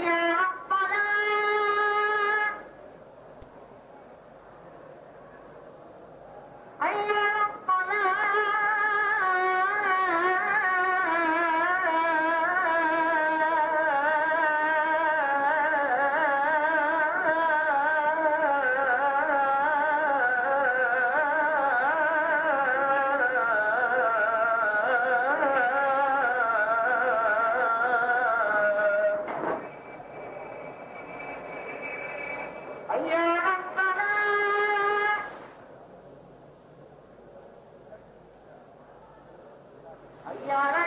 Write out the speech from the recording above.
娘。Yeah.